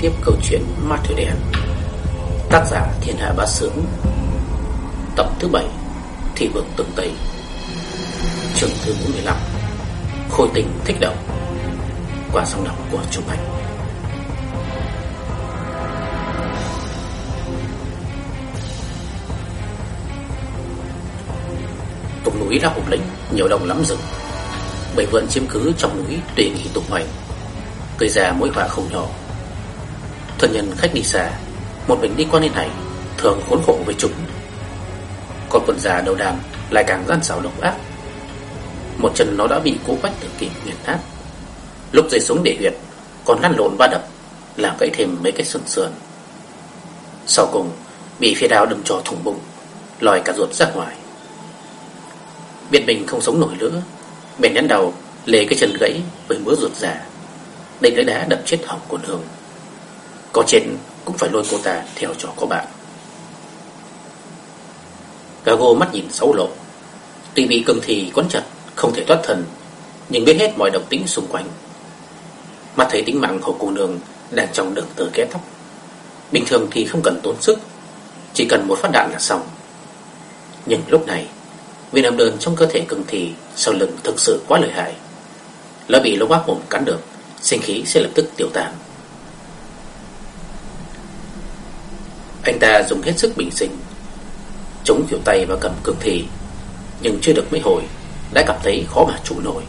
tiếp câu chuyện Ma Thủy đen. Tác giả Thiên Hạ Bá Sướng. Tập thứ 7 Thị vực Tường Tây. Chương thứ 45 Khôi tình thích động. Quả song đọc của Trung Anh Tục núi đã hùng lĩnh, Nhiều đồng lắm rừng. Bảy vượn chiếm cứ trong núi tùy nghỉ tục hoành. Gây ra mối họa không nhỏ. Thân nhân khách đi xa, một mình đi qua nơi này thường khốn khổ với chúng. Còn quần già đầu đàm lại càng gian xảo độc ác. Một chân nó đã bị cố quách tử kỷ nghiền nát. Lúc rơi xuống để huyệt, còn lăn lộn ba đập, làm gãy thêm mấy cái sườn sườn. Sau cùng, bị phía đao đâm cho thủng bụng, lòi cả ruột ra ngoài. Biết mình không sống nổi nữa, bèn nhắn đầu lê cái chân gãy với mớ ruột già đây lấy đá đập chết hỏng của đường có chết cũng phải lôi cô ta theo cho có bạn. Gago mắt nhìn xấu lộ. Tuy bị cương thì quấn chặt, Không thể thoát thần Nhưng biết hết mọi động tĩnh xung quanh. Mắt thấy tính mạng của cô nương Đang trong đường tờ kẽ tóc Bình thường thì không cần tốn sức, Chỉ cần một phát đạn là xong. Nhưng lúc này, Viên âm đơn trong cơ thể cương thì Sau lưng thực sự quá lợi hại. Lỡ bị lỗ áp mồm cắn được, sinh khí sẽ lập tức tiêu tan. Anh ta dùng hết sức bình sinh, chống kiểu tay và cầm cực thì nhưng chưa được mấy hồi đã cảm thấy khó mà trụ nổi.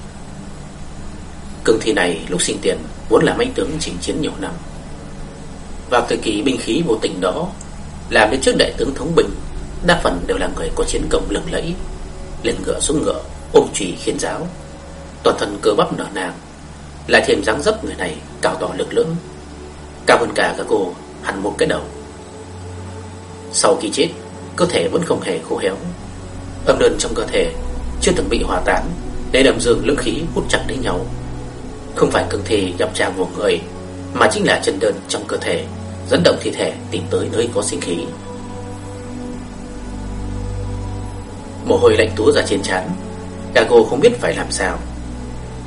Cường thi này lúc sinh tiền vốn là anh tướng chinh chiến nhiều năm. Vào thời kỳ binh khí vô tình đó, làm đến trước đại tướng thống bình, đa phần đều là người có chiến công lừng lẫy, lên ngựa xuống ngựa, ôm trì khiến giáo, toàn thân cơ bắp nở nàng lại thêm dáng dấp người này cao to lực lưỡng. Cao hơn cả các cô hẳn một cái đầu. Sau khi chết, Cơ thể vẫn không hề khô héo. Âm đơn trong cơ thể Chưa từng bị hòa tán, Để đầm dương lưỡng khí hút chặt đến nhau. Không phải cương thể nhập tràng của người, Mà chính là chân đơn trong cơ thể, Dẫn động thi thể tìm tới nơi có sinh khí. Mồ hôi lạnh túa ra trên trán Gago không biết phải làm sao.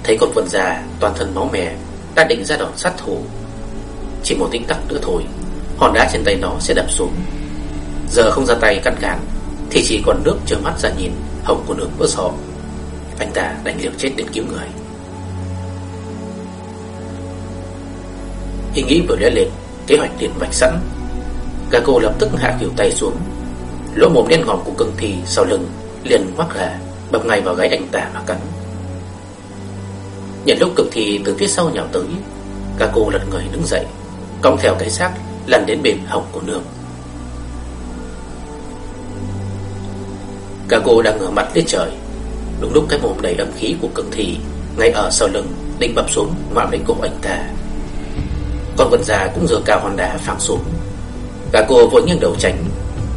Thấy con vườn già toàn thân máu mè, Đã định ra đòn sát thủ. Chỉ một tính tắc nữa thôi, Hòn đá trên tay nó sẽ đập xuống. Giờ không ra tay cắt cản Thì chỉ còn nước trơ mắt ra nhìn Hồng của nước vỡ sọ Anh ta đánh liều chết đến cứu người. Ý nghĩ vừa lóe lên, Kế hoạch liền vạch sẵn. Gago lập tức hạ kiểu tay xuống. Lỗ mồm đen ngòm của cưng thì sau lưng liền quắc gà Bập ngay vào gáy anh ta mà cắn. Nhận lúc cực thì từ phía sau nhào tới, Cả cô lật người đứng dậy, Cong theo cái xác lăn đến bên hồng của nương Cả cô đang ngửa mặt lên trời. Đúng lúc cái mồm đầy âm khí của cực thị Ngay ở sau lưng Định bập xuống ngoạm lấy cổ anh ta. Con vật già cũng dừa cao hòn đá phẳng xuống. Cả cô vội nghiêng đầu tránh.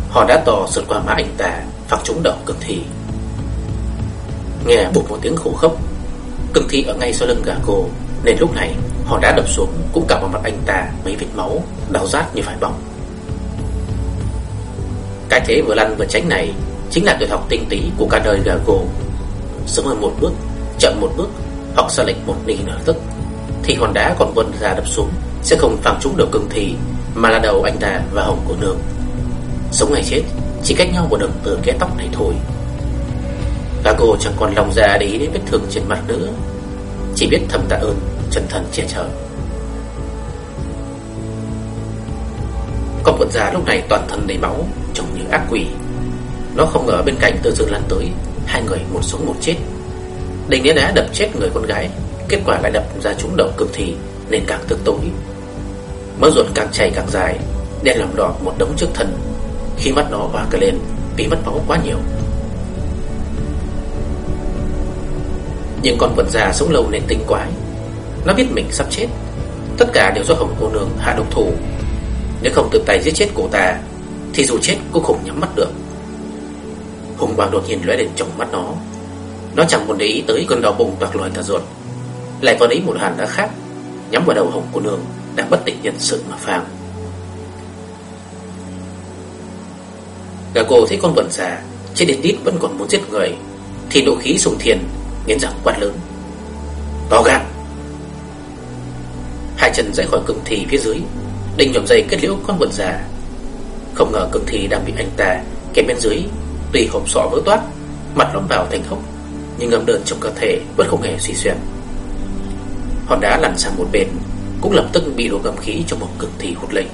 Hòn đá to sượt qua má anh ta, Phẳng trúng đầu cực thị. Nghe bụt một tiếng khổ khốc, Cực thị ở ngay sau lưng gà cô. Nên lúc này họ đã đập xuống Cũng cả vào mặt anh ta mấy vết máu, Đau rát như phải bỏng. Cái thế vừa lăn vừa tránh này Chính là tuyệt học tinh tí của cả đời gã cô Sớm hơn một bước, Chậm một bước Hoặc xa lệch một nỉ nửa tức. Thì hòn đá còn vươn ra đập xuống, Sẽ không phản trúng đầu cưng thi, Mà là đầu anh ta và hồng của nương. Sống hay chết, Chỉ cách nhau một đường từ kẽ tóc này thôi. Gã chẳng còn lòng ra để ý đến vết thương trên mặt nữa. Chỉ biết thầm tạ ơn, Chân thần che chở. Con quận già lúc này toàn thân đầy máu, Trông như ác quỷ. Nó không ngờ bên cạnh tự dưng lăn tới Hai người một sống một chết. Định nghĩa đá đập chết người con gái. Kết quả lại đập ra trúng đầu cực thì Nên càng tức tối. Mỡ ruột càng chảy càng dài, Đen làm đỏ một đống trước thân. Khi mắt nó hòa cái lên Vì mất máu quá nhiều. Nhưng con vật già sống lâu nên tinh quái. Nó biết mình sắp chết. Tất cả đều do hồng cô nương hạ độc thủ. Nếu không tự tay giết chết cô ta, Thì dù chết cũng không nhắm mắt được. Hùng quang đột nhiên lóe lên trong mắt nó. Nó chẳng muốn để ý tới cơn đau bụng toạc loài cả ruột. Lại vào đấy một hàn đã khác, Nhắm vào đầu hồng cô nương Đang bất tỉnh nhân sự mà phang Gà cô thấy con bẩn già Trên đến đít vẫn còn muốn giết người, Thì nộ khí sùng thiền nghiến răng quát lớn. To gan! Hai chân rẽ khỏi cương thì phía dưới Định nhổm dây kết liễu con bẩn già. Không ngờ cương thì đang bị anh ta kẹp bên dưới Tuy hộp sọ vỡ toát, Mặt lõm vào thành hốc, Nhưng ngầm đơn trong cơ thể vẫn không hề suy xuyên Hòn đá lăn sang một bên, Cũng lập tức bị đổ ngầm khí trong một cực thì hụt lấy.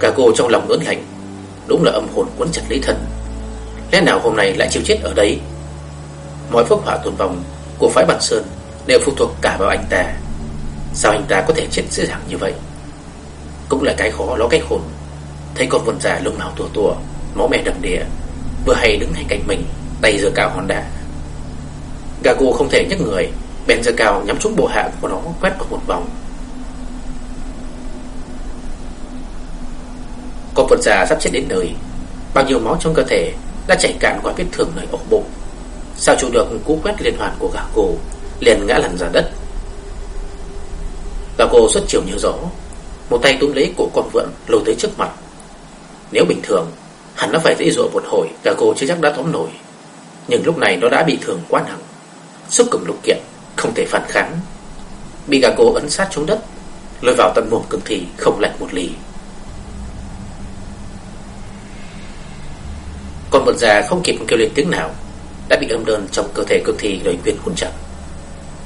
Cả cô trong lòng ớn lạnh, Đúng là âm hồn quấn chặt lấy thần. Lẽ nào hôm nay lại chịu chết ở đây Mọi phước hỏa tồn vong Của phái Bản Sơn Đều phụ thuộc cả vào anh ta. Sao anh ta có thể chết dễ dàng như vậy? Cũng là cái khó lo cái khôn Thấy con vườn già lông nào tùa tùa Máu mè đầm đìa, Vừa hay đứng ngay cạnh mình, Tay giơ cao hòn đá. Gago không thể nhấc người, Bèn giơ cao nhắm trúng bộ hạ của nó Quét vào một vòng. Con vườn già sắp chết đến nơi, Bao nhiêu máu trong cơ thể Đã chảy cạn qua vết thương nơi ổ bụng. Sao chủ được cú quét liên hoàn của Gago Liền ngã lăn ra đất. Gago xuất chiều như gió, Một tay túm lấy cổ con vượn lôi tới trước mặt. Nếu bình thường Hắn nó phải dễ dụa một hồi Gago chưa chắc đã tóm nổi. Nhưng lúc này nó đã bị thương quá nặng. Sức cùng lục kiện, Không thể phản kháng. Bị cả cô ấn sát xuống đất, Lôi vào tận mồm cường thị không lạnh một lì. Con một già không kịp kêu lên tiếng nào, Đã bị âm đơn trong cơ thể cường thị lời quyền hôn chặt.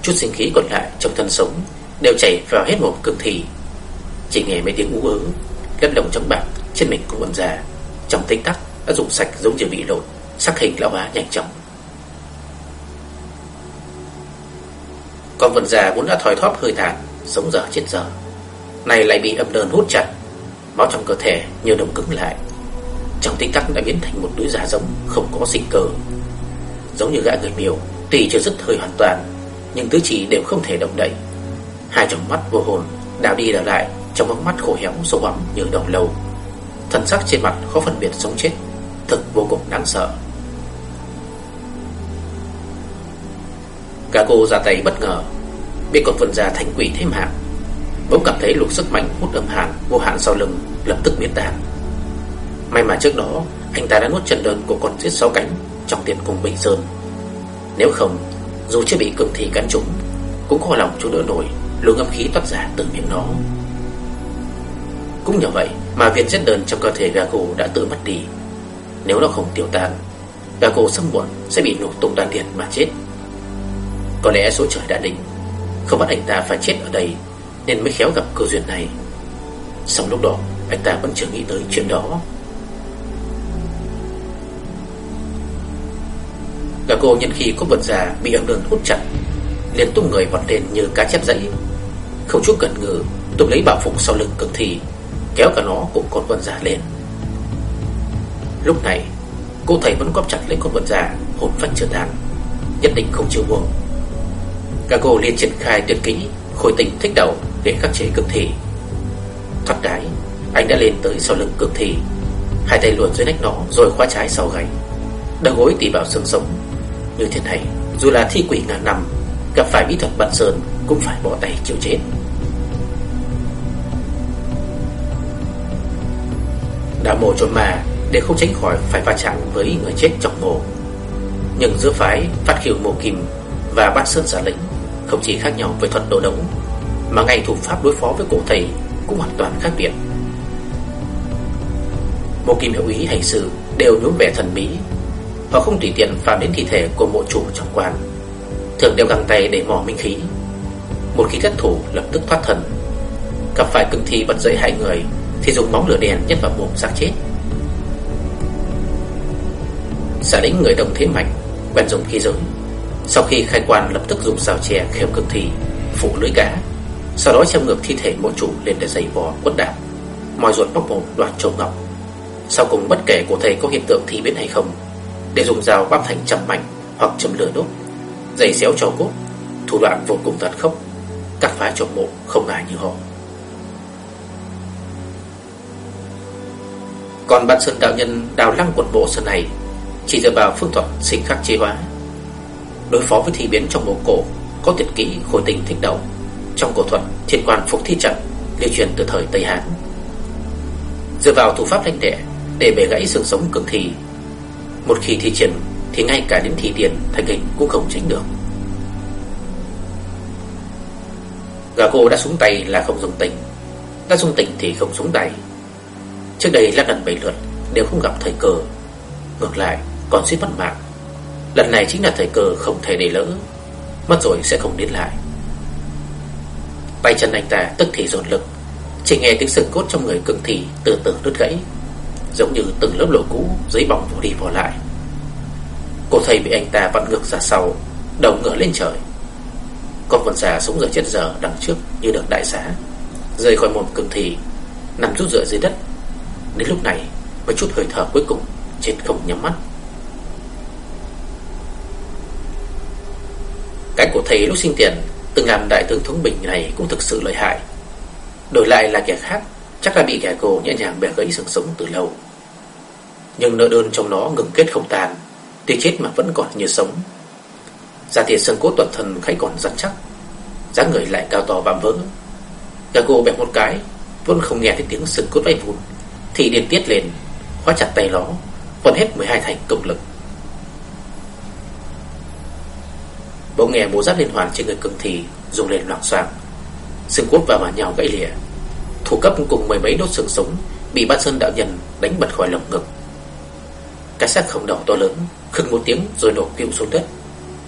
Chút sinh khí còn lại trong thân sống Đều chảy vào hết mồm cường thị Chỉ nghe mấy tiếng ú ớ Lâm lồng trong bạc trên mình của quân già Trong tích tắc, đã dùng sạch giống như bị lột Sắc hình lão hóa nhanh chóng. Con vật già vốn đã thòi thóp hơi tàn Sống dở chết dở. Này lại bị âm đơn hút chặt, Máu trong cơ thể như đồng cứng lại. Trong tích tắc đã biến thành một đứa già giống, Không có sinh cơ. Giống như gã người miều Tuy chưa dứt hơi hoàn toàn, Nhưng tứ chỉ đều không thể động đậy. Hai tròng mắt vô hồn Đào đi đào lại, Trong bóng mắt khổ héo sâu ấm như đồng lâu. Thần sắc trên mặt khó phân biệt sống chết. Thực vô cùng đáng sợ. Cả cô ra tay bất ngờ Biết còn vươn ra thành quỷ thêm hạng. Bỗng cảm thấy lục sức mạnh hút âm hàn, Vô hạn sau lưng lập tức biến tàn. May mà trước đó, Anh ta đã nuốt trận đơn của con giết sáu cánh Trong tiền cùng Bình Sơn. Nếu không, Dù chưa bị cường thị cắn trúng, Cũng khó lòng chú đỡ nổi Luồng âm khí toát ra từ miệng nó. Cũng nhờ vậy mà viên chất đơn trong cơ thể Gago đã tự mất đi. Nếu nó không tiêu tan, Gà cổ sâm muộn sẽ bị nổ tung đàn điền mà chết. Có lẽ số trời đã định, Không bắt anh ta phải chết ở đây Nên mới khéo gặp cơ duyên này. Xong lúc đó, Anh ta vẫn chưa nghĩ tới chuyện đó. Gà cô nhân khi có vật già bị âm đơn hút chặt, liền tung người vọt lên như cá chép dãy. Không chút cẩn ngừ Tung lấy bảo phục sau lưng cực thì. Kéo cả nó cùng con vật già lên. Lúc này Cô thầy vẫn quắp chặt lấy con vật già Hồn phách chưa tan Nhất định không chịu buông. Cả cô liền triển khai tuyệt kỹ Khôi tình thích đầu để khắc chế cực thị. Thoát cái Anh đã lên tới sau lưng cực thị, Hai tay luồn dưới nách nó rồi khóa trái sau gáy Đầu gối tỉ vào xương sống. Như thế này Dù là thi quỷ ngàn năm Gặp phải bí thuật bận sơn Cũng phải bỏ tay chịu chết. Đạo mộ trốn mà Để không tránh khỏi phải va chạm với người chết trong mộ Nhưng giữa phái Phát khiêu mộ kim Và bát sơn giả lĩnh Không chỉ khác nhau về thuật đồ đấu Mà ngay thủ pháp đối phó với cổ thầy Cũng hoàn toàn khác biệt. Mộ kim hiệu ý hành sự Đều nhuốm vẻ thần bí Họ không tùy tiện phạm đến thi thể của mộ chủ trong quan Thường đeo găng tay để mỏ minh khí. Một khi thất thủ, lập tức thoát thần Gặp phải cương thi bật dậy hai người thì dùng bóng lửa đèn nhét vào mồm xác chết. Giả lĩnh người đồng thế mạnh Quen dùng khí giới. Sau khi khai quan lập tức dùng rào chè kheo cực thì Phủ lưới cá Sau đó châm ngược thi thể mộ chủ lên để giày vò quất đạp. Mòi ruột bóc mồm đoạt trầu ngọc. Sau cùng bất kể của thầy có hiện tượng thi biến hay không để dùng dao băm thành trăm mảnh hoặc châm lửa đốt, dày xéo cho cốt, thủ đoạn vô cùng tàn khốc, các phái trộm mộ không ai như họ. Còn bạn sơn đạo nhân đào lăng quần bộ sơn này, chỉ dựa vào phương thuật sinh khắc chế hóa. Đối phó với thi biến trong mộ cổ, có tuyệt kỹ khối tình thích đầu. Trong cổ thuật, thiên quan phục thi trận, lưu truyền từ thời Tây Hán. Dựa vào thủ pháp lanh đẻ để bể gãy xương sống cường thi một khi thi triển, Thì ngay cả đến thi tiền thành hình cũng không tránh được Gà cô đã xuống tay là không dùng tình Đã dùng tình thì không xuống tay Trước đây là lần bảy lượt Đều không gặp thời cơ. Ngược lại, còn suýt mất mạng. Lần này chính là thời cơ không thể để lỡ. Mất rồi sẽ không đến lại. Tay chân anh ta tức thì dồn lực. Chỉ nghe tiếng xương cốt trong người cứng thì từ từ đứt gãy. Giống như từng lớp lỗ cũ Giấy bỏng vô đi vô lại. Cô thầy bị anh ta vặn ngược ra sau, Đầu ngửa lên trời. Con vần già sống giờ chết giờ đằng trước Như được đại xá Rơi khỏi mồm cứng thì, Nằm rút rửa dưới đất Đến lúc này, với chút hơi thở cuối cùng Chết không nhắm mắt. Cái của thầy lúc sinh tiền Từng làm đại tướng thống bình này cũng thực sự lợi hại. Đổi lại là kẻ khác, Chắc là bị kẻ cổ nhẹ nhàng bẻ gãy xương sống từ lâu. Nhưng nợ đơn trong nó ngừng kết không tàn Tuy chết mà vẫn còn như sống. Da thịt xương cốt toàn thân khách còn rắn chắc, dáng người lại cao to vạm vỡ. Gà cô bẹp một cái, Vẫn không nghe thấy tiếng xương cốt vay vụn thì điên tiết lên, Khóa chặt tay nó Vẫn hết 12 thành công lực. Bỗng nghe bố giáp liên hoàn trên người cường thì Dùng lên loạn xoạc Xương cốt và mà nhào gãy lìa. Thủ cấp cùng mười mấy đốt xương sống Bị bát sơn đạo nhân đánh bật khỏi lồng ngực. Cái xác không đầu to lớn Khưng một tiếng rồi đổ kêu xuống đất.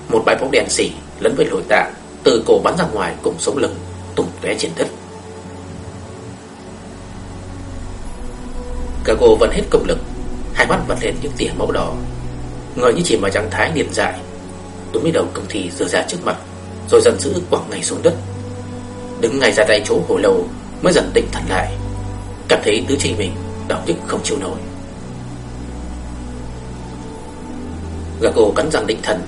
Một bãi bóng đèn xỉ lẫn với lồi tạ, Từ cổ bắn ra ngoài cùng sống lưng, Tùng tóe trên đất. Cả cô vẫn hết công lực, Hai mắt bật lên những tia máu đỏ. Người như chỉ mà trạng thái điền dại, Túm lấy đầu công thì rửa ra trước mặt, Rồi dần giữ quẳng ngay xuống đất. Đứng ngay ra tay chỗ hồi lâu Mới dần tỉnh thần lại, Cảm thấy tứ chi mình đau nhức không chịu nổi. Gà cô cắn răng định thần,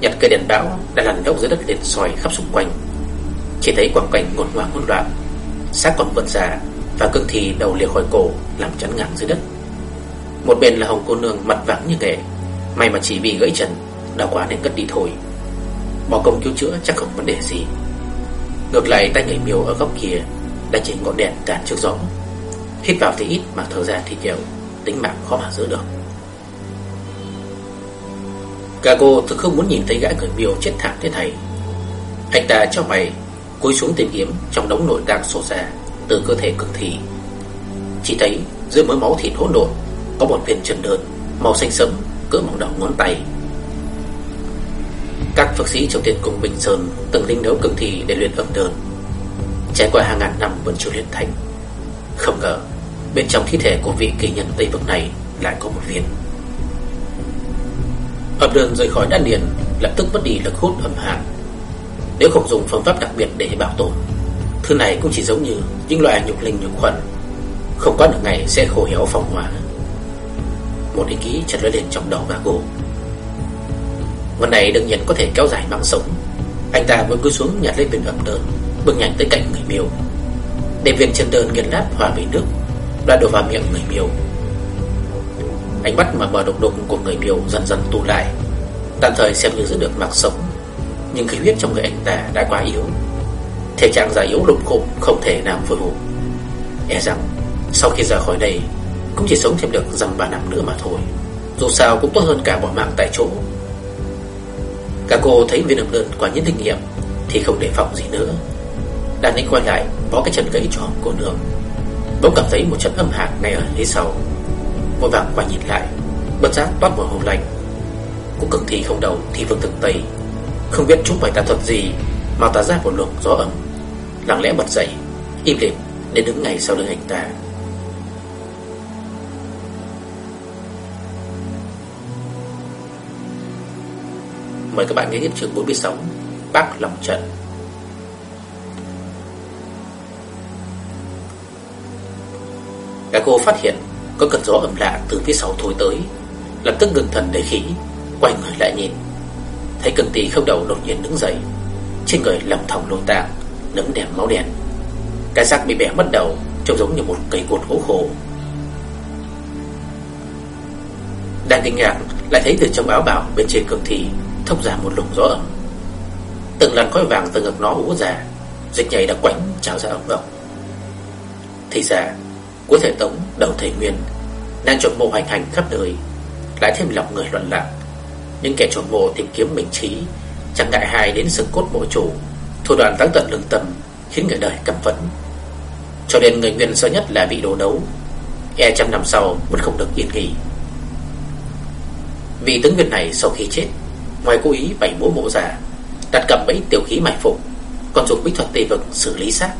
Nhặt cây đèn bão đã lăn đốc dưới đất liền soi khắp xung quanh. Chỉ thấy quang cảnh ngột ngoạc hỗn loạn, Xác còn vượt ra và cương thì đầu liệt khỏi cổ, Làm chắn ngang dưới đất. Một bên là hồng cô nương mặt vắng như nghệ May mà chỉ bị gãy chân Đau quá nên cất đi thôi. Bỏ công cứu chữa chắc không vấn đề gì. Ngược lại, tay người miêu ở góc kia Đã chỉ ngọn đèn cản trước gió. Hít vào thì ít mà thở ra thì nhiều, Tính mạng khó mà giữ được. Cả cô thực không muốn nhìn thấy gã người miêu chết thảm thế này. Anh ta cho mày, Cúi xuống tìm kiếm trong đống nội tạng sổ ra từ cơ thể cực thị Chỉ thấy giữa mớ máu thịt hỗn độn Có một viên trần đơn Màu xanh sẫm cỡ mỏng đầu ngón tay các phật sĩ trong tiền cung Bình Sơn từng linh đấu cực thị để luyện âm đơn. Trải qua hàng ngàn năm vẫn chưa luyện thành. Không ngờ, bên trong thi thể của vị kỳ nhân Tây Vực này lại có một viên. Âm đơn rời khỏi đan điền, lập tức mất đi lực hút âm hàn. Nếu không dùng phương pháp đặc biệt để bảo tồn, thứ này cũng chỉ giống như những loại nhục linh nhục khuẩn, không có được ngày sẽ khổ héo phong hóa. Một ý ký chợt lóe lên trong đầu bà Vật này đương nhiên có thể kéo dài mạng sống. Anh ta vẫn cứ xuống nhặt lên bình ẩm đơn Bước nhanh tới cạnh người miêu. Để viên chân đơn nghiền lát hòa với nước Đã đổ vào miệng người miêu. Ánh mắt mà mở độc đục của người miêu dần dần tụ lại. Tạm thời xem như giữ được mạng sống Nhưng khí huyết trong người anh ta đã quá yếu. Thể trạng già yếu lục cụm Không thể nào phổi hụ E rằng, sau khi ra khỏi đây, Cũng chỉ sống thêm được dăm ba năm nữa mà thôi. Dù sao cũng tốt hơn cả bỏ mạng tại chỗ. Cả cô thấy viên âm đơn quả nhiên kinh nghiệm Thì không để phòng gì nữa. Đàn anh quay lại, bó cái chân gãy cho cô nương. Bỗng cảm thấy một trận âm hạc ngay ở phía sau. Vội vàng quay nhìn lại, Bất giác toát mồ hôi lạnh. Cũng cực thì không đầu thì vương thực tây. Không biết chúng phải tà thuật gì Mà tà ra một luồng gió ấm. Lặng lẽ bật dậy, Im lìm để đứng ngay sau lưng anh ta. Mời các bạn nghe tiếp chương 46 Bác lòng trận Cả cô phát hiện Có cơn gió ẩm lạ từ phía sau thổi tới, Lập tức ngừng thần để khí, Quay người lại nhìn. Thấy cần tì không đầu đột nhiên đứng dậy, Trên người lòng thòng lô tạng Nấm đèn máu đen. Cái xác bị bẻ mất đầu, Trông giống như một cây cột gỗ khổ Đang kinh ngạc, Lại thấy từ trong áo bào bên trên cường thị thông ra một lùng gió ẩm Từng làn khói vàng từ ngực nó ú ra, Dịch nhảy đã quánh trào ra ống ống Thì ra, Cuối thể tống, đầu thầy Nguyên Đang trộm mộ hành hành khắp nơi, Lại thêm lòng người loạn lạc. Những kẻ trộm mộ tìm kiếm mình trí, Chẳng ngại hài đến sừng cốt mộ chủ. Thủ đoạn táng tận lương tâm khiến người đời căm phẫn. Cho nên người nguyên sợ nhất là bị đổ đấu, e trăm năm sau vẫn không được yên nghỉ. Vì tướng Nguyên này sau khi chết, ngoài cố ý bày bố mộ già, đặt cầm bẫy tiểu khí mải phục, còn dùng bí thuật tê vực xử lý xác.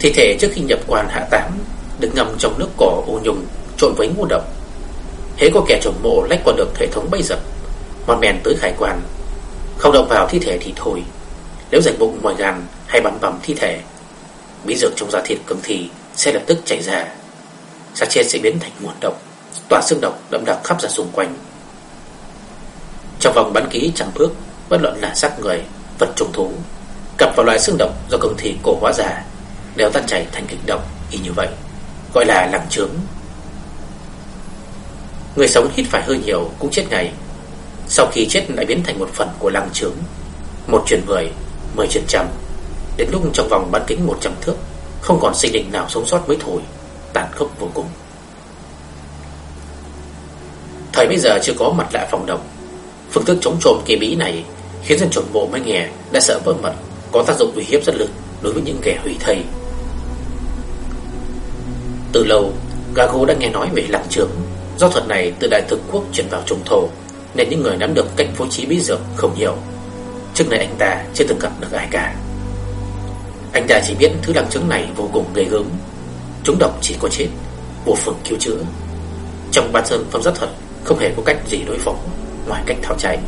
Thi thể trước khi nhập quan hạ tám, được ngâm trong nước cỏ ô nhùng trộn với ngũ độc. Hễ có kẻ trộm mộ lách qua được hệ thống bẫy dập, mòn mèn tới khải quan, không động vào thi thể thì thôi. Nếu rạch bụng ngoài gan hay bắn bầm thi thể, bí dược trong da thịt cầm thì sẽ lập tức chảy ra. Xác chết sẽ biến thành nguồn độc, tỏa xương độc đậm đặc khắp ra xung quanh. Trong vòng bắn ký chẳng bước, bất luận là xác người, vật trùng thú, cặp vào loại xương độc do cầm thi cổ hóa giả đều tan chảy thành kịch độc y như vậy, gọi là lăng trướng. Người sống hít phải hơi nhiều cũng chết ngày. Sau khi chết lại biến thành một phần của lăng trướng. Một chuyển mười, mười chuyển trăm. Đến lúc trong vòng bán kính 100 thước, không còn sinh linh nào sống sót mới thôi, tàn khốc vô cùng. Thời bây giờ chưa có mặt lạ phòng độc, phương thức chống trộm kỳ bí này khiến dân trộm bộ mới nghe đã sợ vỡ mật, có tác dụng uy hiếp rất lớn đối với những kẻ hủy thầy. Từ lâu, Gago đã nghe nói về lăng trướng. Do thuật này từ Đại Thực Quốc chuyển vào Trung Thổ, nên những người nắm được cách phối trí bí dược không nhiều. Trước nay anh ta chưa từng gặp được ai cả. Anh ta chỉ biết thứ đăng chứng này vô cùng ghê gớm. Chúng độc chỉ có chết, vô phương cứu chữa. Trong ban sơn phong rất thuật không hề có cách gì đối phó ngoài cách tháo chạy.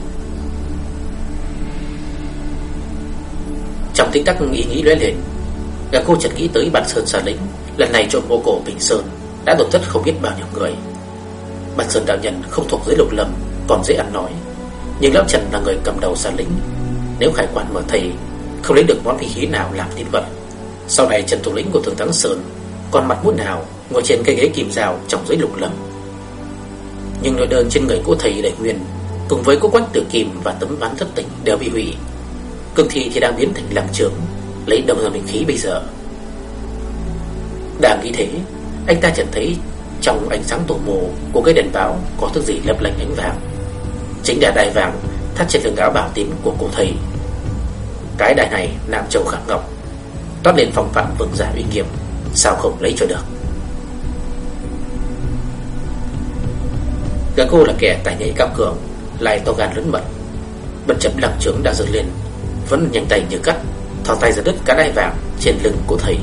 Trong tích tắc ý nghĩ lóe lên, Gà cô chợt nghĩ tới bản sơn xà lĩnh Lần này trộm mộ cổ Bình Sơn Đã đột thất không biết bao nhiêu người Bản Sơn đạo nhân không thuộc dưới lục lâm còn dễ ăn nói. Nhưng Lão Trần là người cầm đầu xa lính. Nếu khải quản mở thầy, Không lấy được món vị khí nào làm tín vật. Sau này Trần thủ lĩnh của Thường Thắng Sơn Còn mặt mũi nào ngồi trên cây ghế kim rào Trong dưới lục lâm? Nhưng nội đơn trên người của thầy đại nguyên Cùng với cố quách tử kim và tấm ván thất tình đều bị hủy. Cương thi thì đang biến thành làm trưởng Lấy đồng ra bình khí bây giờ. Đang nghĩ thế, Anh ta chợt thấy Trong ánh sáng tổ mồ của cái đèn báo Có thứ gì lấp lánh ánh vàng. Chính là đài vàng thắt trên lưng áo bảo tím của cụ thầy Cái đài này nạm châu khắc ngọc Toát lên phong phạm vương giả uy nghiêm Sao không lấy cho được Gã cô là kẻ tài nhảy cao cường Lại to gan lớn mật Bất chấp lăng trưởng đã dựng lên Vẫn nhanh tay như cắt thò tay ra đứt cái đai vàng trên lưng của thầy.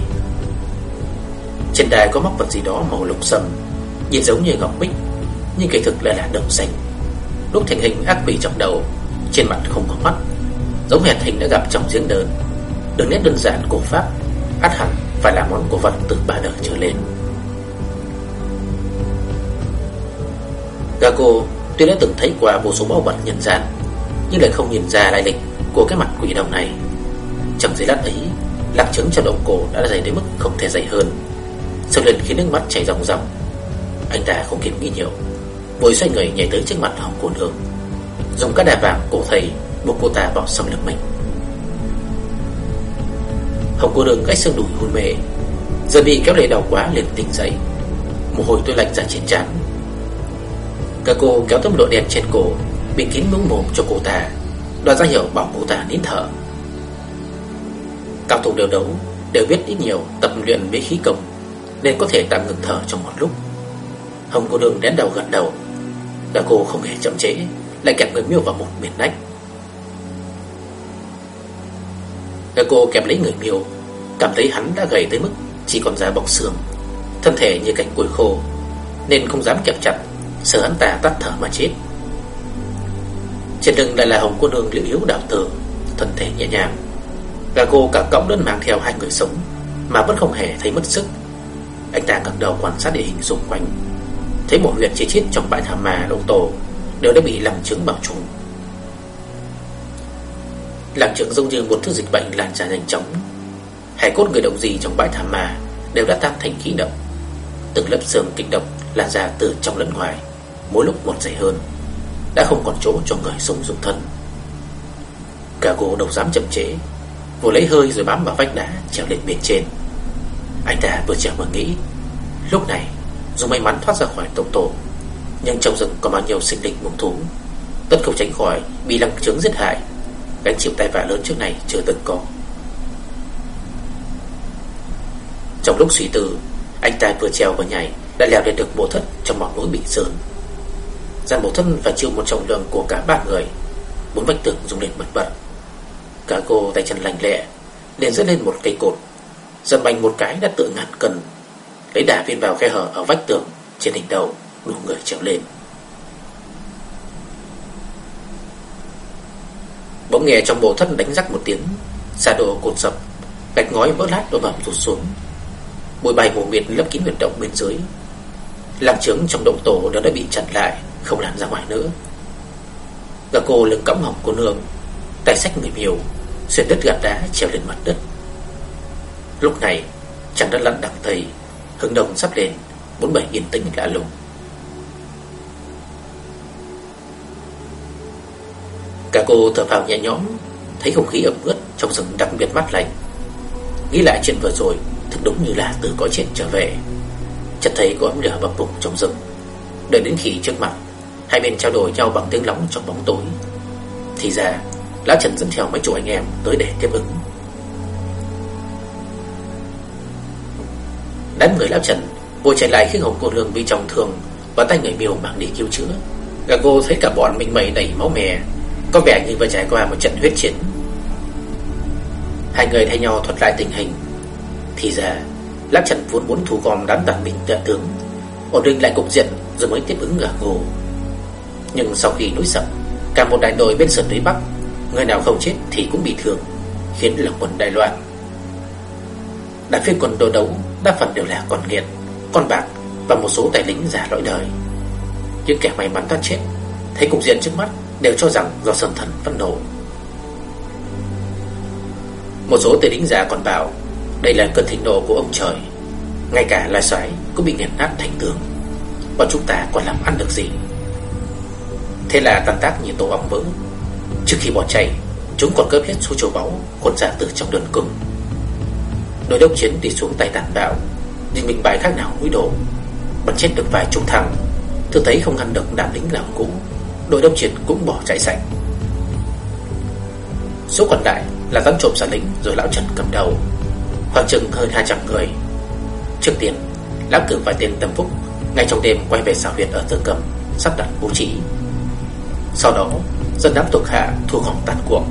Trên đài có móc vật gì đó màu lục sâm, nhìn giống như ngọc bích, nhưng kỳ thực lại là đồng xanh. Lúc thành hình ác quỷ trong đầu, trên mặt không có mắt, giống hệt hình đã gặp trong giếng đơn. Đường nét đơn giản cổ pháp, át hẳn phải là món cổ vật từ ba đời trở lên. Gago tuy đã từng thấy qua một số bảo vật nhân gian, nhưng lại không nhìn ra lai lịch của cái mặt quỷ đồng này. Trong dưới lát ấy Lạc trứng trong động cổ đã dày đến mức không thể dày hơn Sâu lên khiến nước mắt chảy ròng ròng Anh ta không kịp nghĩ nhiều Vội xoay người nhảy tới trước mặt hồng cô nương. Dùng các đà vàng cổ thầy Buộc cô ta vào sau lưng mình Hồng cô nương gãy xương đùi hôn mê, Giờ bị kéo lệ đau quá liền tỉnh dậy. Mồ hôi tôi lạnh ra trên trán. Cả cô kéo tấm lụa đen trên cổ, Bị kín mũi mồm cho cô ta Đoàn ra hiệu bảo cô ta nín thở. Cao thủ đều đấu, Đều biết ít nhiều tập luyện với khí công, Nên có thể tạm ngừng thở trong một lúc. Hồng cô đường đến đầu gần đầu Cả cô không hề chậm trễ, Lại kẹp người miêu vào một miền nách. Cả cô kẹp lấy người miêu, Cảm thấy hắn đã gầy tới mức Chỉ còn da bọc xương, Thân thể như cánh củi khô, Nên không dám kẹp chặt, Sợ hắn ta tắt thở mà chết. Trên lưng lại là hồng cô nương liễu yếu đạo tường, Thân thể nhẹ nhàng. Gà cô cả cõng đơn mang theo hai người sống, Mà vẫn không hề thấy mất sức. Anh ta ngẩng đầu quan sát địa hình xung quanh. Thấy một huyệt chế chết trong bãi thảm mà đầu tổ, Đều đã bị làm chứng bảo trùng Làm chứng giống như một thứ dịch bệnh lan tràn nhanh chóng. Hải cốt người động gì trong bãi thảm mà Đều đã tan thành khí độc. Từng lớp xương kịch độc lan ra từ trong lẫn ngoài, Mỗi lúc một dày hơn, Đã không còn chỗ cho người sống dụng thân. Cả cô đâu dám chậm chế vừa lấy hơi rồi bám vào vách đá Trèo lên bên trên. Anh ta vừa trèo vừa nghĩ, Lúc này dù may mắn thoát ra khỏi tổng tổ. Nhưng trong rừng có bao nhiêu sinh linh mộng thú. Tất không tránh khỏi, bị lăng trướng giết hại. Gánh chịu tai vạ lớn trước này chưa từng có. Trong lúc suy tư, Anh ta vừa treo vừa nhảy, Đã leo lên được bộ thất trong mỏng núi bị sơn. Gian bộ thất phải chịu một trọng lượng của cả ba người. Bốn vách tường rung lên bật bật. Cả cô tay chân lành lẹ liền dẫn lên một cây cột. Dần bành một cái đã tự ngàn cần Lấy đà viên vào khe hở ở vách tường, Trên đỉnh đầu, đủ người trèo lên. Bỗng nghe trong bộ thất đánh rắc một tiếng, Xa đồ cột sập Gạch ngói vỡ lát đổ bầm rụt xuống. Bụi bay mù mịt lấp kín huyệt động bên dưới. Làm trứng trong động tổ đã đã bị chặn lại, Không làm ra ngoài nữa. Gà cô lưng cõng hỏng cô nương, Tay sách người miều Xuyên đất gạt đá treo lên mặt đất. Lúc này Chẳng đất lặn đằng thầy Hưng đồng sắp lên Bốn bảy yên tĩnh lạ lùng. Cả cô thở phào nhẹ nhõm, Thấy không khí ẩm ướt trong rừng đặc biệt mát lạnh Nghĩ lại chuyện vừa rồi Thực đúng như là từ có chuyện trở về. Chợt thấy có ấm lửa bập bùng trong rừng. Đợi đến khi trước mặt, Hai bên trao đổi nhau bằng tiếng lóng trong bóng tối. Thì ra, Lão Trần dẫn theo mấy chủ anh em tới để tiếp ứng. Đám người Lão Trần Vội chạy lại khi hồng cô đường bị trọng thương, Và tay người miêu mang đi cứu chữa. Gà cô thấy cả bọn mình mẩy đầy máu mè, Có vẻ như vừa trải qua một trận huyết chiến. Hai người thay nhau thuật lại tình hình. Thì ra, Lão Trần vốn muốn thu gom đám tàn binh tận tướng, Ổn định lại cục diện Rồi mới tiếp ứng gà cô. Nhưng sau khi núi sập, Cả một đại đội bên sườn núi Bắc, Người nào không chết thì cũng bị thương, Khiến lòng quân đại loạn đại phiên quân đồ đấu, Đa phần đều là con nghiện, Con bạc và một số tài lính giả lõi đời. Những kẻ may mắn thoát chết, Thấy cục diện trước mắt Đều cho rằng do sơn thần phân nộ. Một số tài lính giả còn bảo, Đây là cơn thịnh nộ của ông trời, Ngay cả loài xoáy cũng bị nghiền nát thành tường. Bọn chúng ta còn làm ăn được gì? Thế là tàn tác như tổ ong vỡ Trước khi bỏ chạy, Chúng còn cướp hết số châu báu Còn giả từ trong đơn cung. Đội đốc chiến đi xuống tay tàn bạo Nhưng mình bài khác nào hối đổ, Bắn chết được vài chục thằng. Tôi thấy không ngăn được đàn lính làm cũ Đội đốc chiến cũng bỏ chạy sạch. Số còn lại là dám trộm giả lính Rồi lão Trần cầm đầu. Khoảng chừng hơn 200 người. Trước tiên, Lão cử vài tên tâm phúc, Ngay trong đêm quay về xã huyệt ở Tương Cầm Sắp đặt bố trí. Sau đó, Dân đám thuộc hạ thu gom tàn cuộc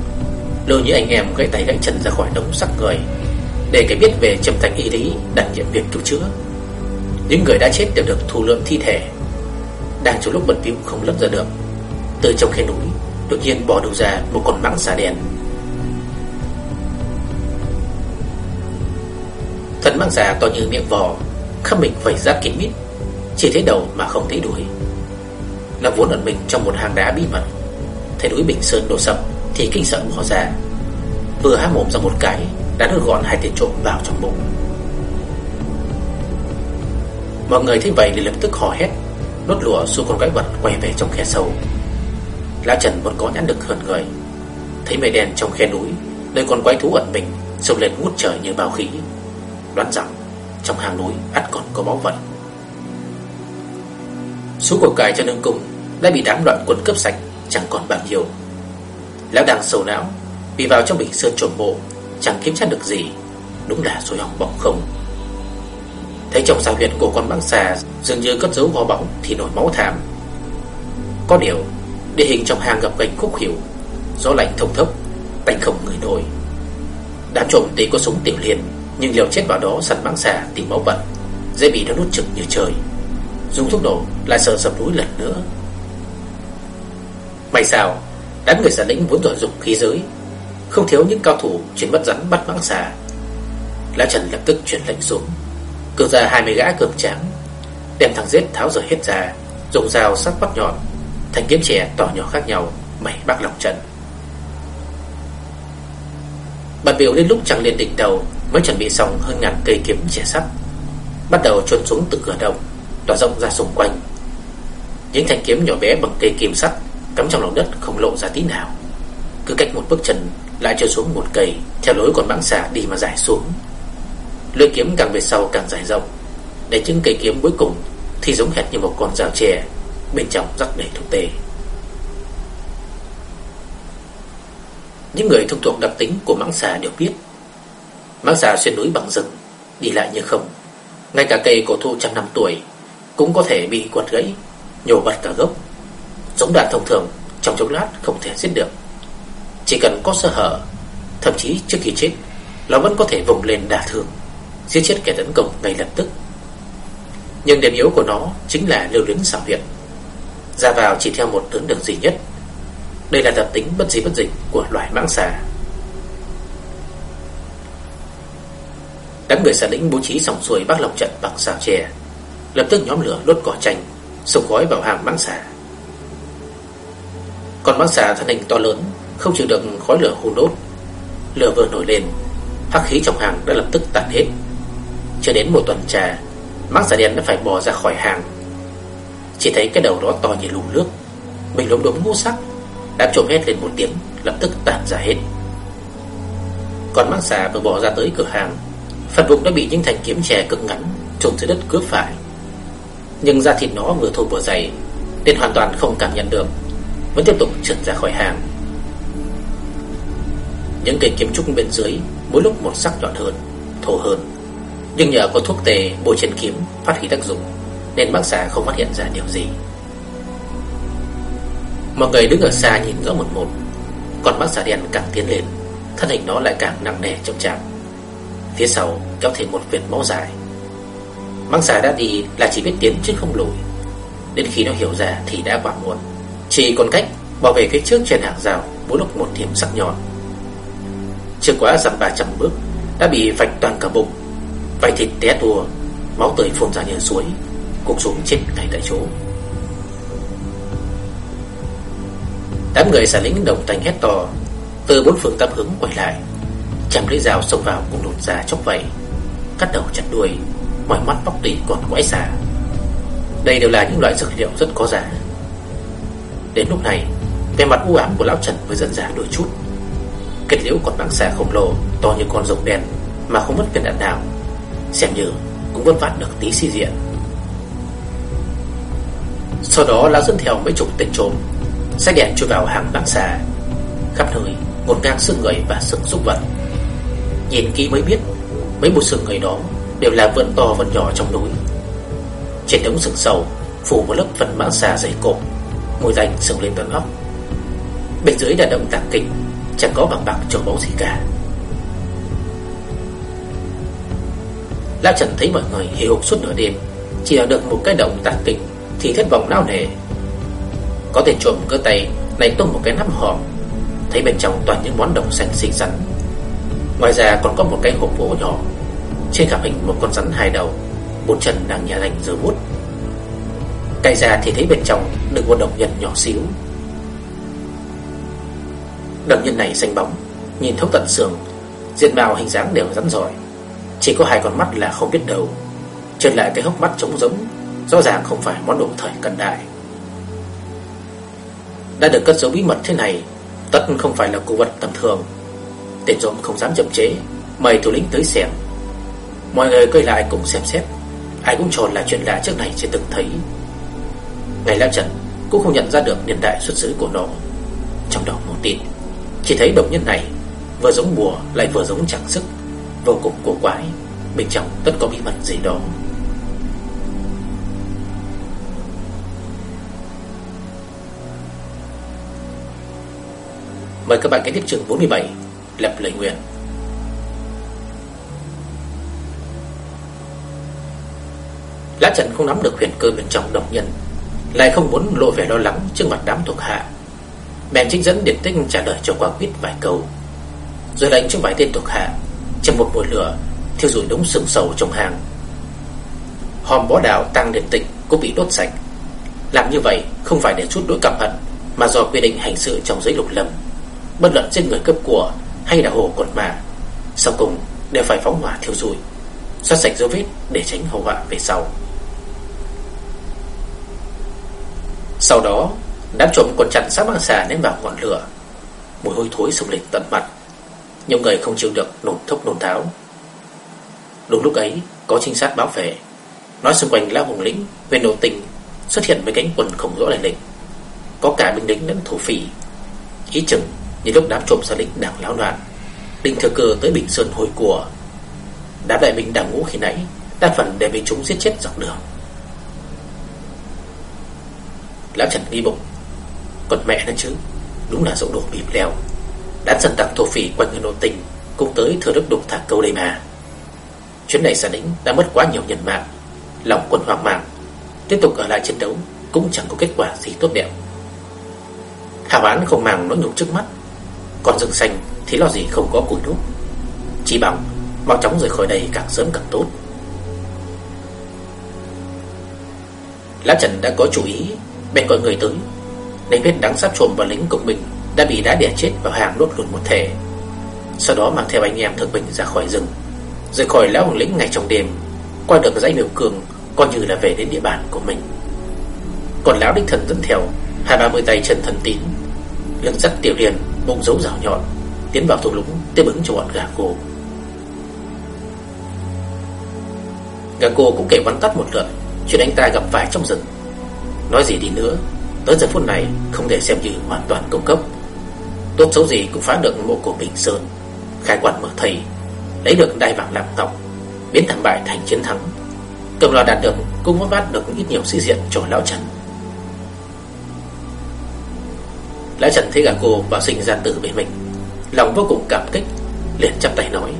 Lưu như anh em gãy tay gãy chân ra khỏi đống sắc người. Để cái biết về trầm thành y lý Đảm nhiệm việc cứu chữa. Những người đã chết đều được thu lượm thi thể. Đang trong lúc bận bịu không lấp ra được, Từ trong khe núi, Đột nhiên bỏ đầu ra một con mãng xà đen. Thân mãng xà to như miệng vò, Khắp mình vẩy ra kín mít, Chỉ thấy đầu mà không thấy đuôi. Nó vốn ẩn mình trong một hang đá bí mật. Thấy núi Bình Sơn đổ sập Thì kinh sợ bỏ ra. Vừa há mồm ra một cái đã đưa gọn hai tên trộm vào trong bụng. Mọi người thấy vậy thì lập tức hò hét Nốt lụa xuống con quái vật quay về trong khe sâu. Lão Trần vẫn có nhãn được hơn người. Thấy mây đen trong khe núi, Nơi con quái thú ẩn mình sông lên ngút trời như bào khí Đoán rằng, trong hang núi ắt còn có máu vật Số của cải cho nương cung Đã bị đám loạn quân cướp sạch, chẳng còn bao nhiêu. Lão đang sầu não Vì vào trong bình sơn trộm mộ Chẳng kiếm chắc được gì. Đúng là rồi hỏng bỏng không. Thấy trong sao huyệt của con băng xà Dường như cất dấu gò bóng Thì nổi máu thảm. Có điều, Địa hình trong hang gặp gành khúc hiểu, Gió lạnh thông thốc tay không người nổi. Đám trộm tuy có súng tiểu liên, Nhưng liều chết vào đó săn băng xà tìm máu vật, Dễ bị nó nuốt trực như trời. Dùng thuốc nổ lại sợ sập núi lần nữa. May sao, Đám người giả lĩnh vốn tội dụng khí giới không thiếu những cao thủ chuyển bắt rắn bắt mãng xà. Lã Trần lập tức chuyển lệnh xuống. Cử ra 20 gã cường tráng Đem thằng giết tháo rời hết ra, Dùng dao sắc bắt nhọn, Thành kiếm trẻ tỏ nhỏ khác nhau Mày bác lòng trận Bật biểu đến lúc chẳng lên đỉnh đầu, Mới chuẩn bị xong hơn ngàn cây kiếm trẻ sắt. Bắt đầu trốn xuống từ cửa động, Tỏa rộng ra xung quanh. Những thanh kiếm nhỏ bé bằng cây kim sắt Cắm trong lòng đất không lộ ra tí nào. Cứ cách một bước chân lại trôi xuống một cây, Theo lối con bãng xà đi mà giải xuống. Lưỡi kiếm càng về sau càng dài rộng, Để những cây kiếm cuối cùng Thì giống hệt như một con rào chè, Bên trong rắc đầy thuốc tê Những người thông thuộc đặc tính của mãng xà đều biết, Mãng xà xuyên núi bằng rừng, Đi lại như không. Ngay cả cây cổ thụ trăm năm tuổi Cũng có thể bị quật gãy, Nhổ bật cả gốc. Giống đạn thông thường, trong chốc lát không thể giết được. Chỉ cần có sơ hở, Thậm chí trước khi chết, Nó vẫn có thể vùng lên đả thương. Giết chết kẻ tấn công ngay lập tức. Nhưng điểm yếu của nó Chính là lưu luyến xảo huyệt Ra vào chỉ theo một hướng đường duy nhất. Đây là tập tính bất di bất dịch Của loài mãng xà. Đám người xà lĩnh bố trí sòng xuôi bác lòng trận bằng xào chè. Lập tức nhóm lửa đốt cỏ chanh Sông khói vào hàng mãng xà. Còn mãng xà thân hình to lớn không chịu được khói lửa hù đốt. Lửa vừa nổi lên, Hắc khí trong hàng đã lập tức tàn hết. Chưa đến một tuần trà Mãng xà đen đã phải bò ra khỏi hàng Chỉ thấy cái đầu đó to như lù nước, Mình lốm đốm ngũ sắc, đã trộm hết lên một tiếng, Lập tức tàn ra hết. Còn mãng xà vừa bò ra tới cửa hàng Phần bụng đã bị những thanh kiếm chè cực ngắn Trộm dưới đất cướp phải. Nhưng da thịt nó vừa thô vừa dày, Nên hoàn toàn không cảm nhận được, Vẫn tiếp tục trượt ra khỏi hàng những cây kiếm trúc bên dưới Mỗi lúc một sắc nhọn hơn, Thô hơn. Nhưng nhờ có thuốc tề bôi trên kiếm, Phát huy tác dụng, Nên bác xà không phát hiện ra điều gì. Mọi người đứng ở xa nhìn rõ một một, Còn bác xà đen càng tiến lên, Thân hình nó lại càng nặng nề chậm chạp. Phía sau kéo thêm một vệt máu dài. Bác xà đã đi là chỉ biết tiến chứ không lùi. Đến khi nó hiểu ra thì đã quá muộn. Chỉ còn cách bảo vệ phía trước trên hàng rào Mỗi lúc một điểm sắc nhọn. Chưa quá dặm 300 bước, Đã bị vạch toàn cả bụng. Vảy thịt té tua Máu tươi phun ra như suối Cục xuống chết ngay tại chỗ. Đám người xả lính đồng thanh hét to, Từ bốn phương tám hướng quay lại, Chạm lấy dao xông vào cùng đột ra chốc vậy, Cắt đầu chặt đuôi, mọi mắt bóc tỉ còn quái xà. Đây đều là những loại dược liệu rất có giá. Đến lúc này, Vẻ mặt u ám của lão Trần mới dần ra đôi chút. Kết liễu còn băng xà khổng lồ, To như con rồng đen, Mà không mất viên đạn nào Xem như cũng vất vả được tí si diện. Sau đó, lão dẫn theo mấy chục tên trộm Xe đèn chui vào hàng băng xà Khắp nơi ngột ngang xương người và xương xúc vật. Nhìn kỹ mới biết, Mấy bộ xương người đó Đều là vườn to vườn nhỏ trong núi. Trên đống sừng sầu Phủ một lớp phần mãng xà dày cộp Mùi tanh sừng lên tận óc Bên dưới là động tạc kinh Chẳng có bằng bạc trổ báu gì cả. Lão Trần thấy mọi người hiểu suốt nửa đêm, Chỉ là được một cái động tạc kinh Thì thất vọng nao nề. Có tên trộm cơ tay Này tung một cái nắp hòm, Thấy bên trong toàn những món đồng xanh xinh xắn. Ngoài ra còn có một cái hộp gỗ nhỏ, Trên khảm hình một con rắn hai đầu Bốn chân đang nhả rành giờ bút Cày ra thì thấy bên trong Đựng một đồng nhân nhỏ xíu. Đồng nhân này xanh bóng, Nhìn thấu tận xương, Diện mạo hình dáng đều rắn giỏi Chỉ có hai con mắt là không biết đâu. Trượt lại cái hốc mắt trống giống Rõ ràng không phải món đồ thời cận đại. Đã được cất giấu bí mật thế này, Tất không phải là cổ vật tầm thường. Tên trộm không dám chậm chế, Mời thủ lĩnh tới xem. Mọi người quay lại cùng xem xét, Ai cũng tròn là chuyện lạ trước này chưa từng thấy. Ngày lão Trần Cũng không nhận ra được niên đại xuất xứ của nó. Trong đó một tin. Chỉ thấy độc nhân này Vừa giống bùa lại vừa giống chẳng sức Vô cùng cổ quái Bên trong tất có bí mật gì đó Mời các bạn nghe tiếp chương 47 lập lời nguyện. lá Trần không nắm được huyền cơ bên trong độc nhân, lại không muốn lộ vẻ lo lắng trước mặt đám thuộc hạ. Bèn trích dẫn điện tích trả lời cho quả Quyết vài câu, rồi lệnh cho vài tên thuộc hạ trong một mùi lửa thiêu rụi đống sừng sầu trong hàng. Hòm bó đào tăng điện tịch cũng bị đốt sạch. Làm như vậy không phải để chút đối cảm hận, mà do quy định hành sự trong giấy lục lâm. Bất luận trên người cấp của hay là hồ cột mà Sau cùng đều phải phóng hỏa thiêu rụi Xoát sạch dấu vết để tránh hậu họa về sau Sau đó Đám trộm còn chặn sát băng xà ném vào ngọn lửa. Mùi hôi thối sùng lên tận mặt. Nhiều người không chịu được nôn thốc nôn tháo. Đúng lúc ấy, Có trinh sát báo về. Nói xung quanh lão hùng lĩnh Về nổ tình, xuất hiện mấy cánh quần không rõ lại lịch Có cả binh lính lẫn thổ phỉ. Ý chừng như lúc đám trộm xà lính đang lão loạn, Định thừa cơ tới Bình Sơn hồi của. Đám đại binh đang ngũ khi nãy, Đa phần đều bị chúng giết chết dọc đường. Lão Trần nghi bụng còn mẹ nó chứ. Đúng là dậu đồ bịp leo Đám dân tặc thổ phỉ quanh người nội tình, Cũng tới thừa đức đục thả câu đây mà. Chuyến này xa lĩnh đã mất quá nhiều nhân mạng, Lòng quân hoang mang. Tiếp tục ở lại chiến đấu Cũng chẳng có kết quả gì tốt đẹp. Hào án không màng nỗi nhục trước mắt, Còn rừng xanh thì lo gì không có củi đốt Chỉ bằng Mau chóng rời khỏi đây càng sớm càng tốt. Lá Trần đã có chú ý, Bèn gọi người tới đánh biết đáng sắp trồm vào lính của mình Đã bị đá đẻ chết vào hàng đốt luôn một thể. Sau đó mang theo anh em thực bình ra khỏi rừng, Rời khỏi lão hồng lĩnh ngày trong đêm, Qua được dãy miều cường, Coi như là về đến địa bàn của mình. Còn lão đích thần dẫn theo, Hai ba mươi tay chân thần tín, Lưng dắt tiểu liền Bụng dấu rào nhọn, Tiến vào thung lũng tiếp ứng cho bọn gà cô. Gà cô cũng kể vắn tắt một lượt, Chuyện anh ta gặp phải trong rừng. Nói gì đi nữa Tới giờ phút này, không thể xem như hoàn toàn công cấp. Tốt xấu gì cũng phá được mộ cổ Bình Sơn. Khai quật mở thầy, Lấy được đai vàng làm ngọc Biến thảm bại thành chiến thắng. Cầm lo đạt được cũng vất vát được ít nhiều sĩ diện cho Lão Trần. Lão Trần thấy cả cô vào sinh gian tử bên mình Lòng vô cùng cảm kích, Liền chắp tay nói.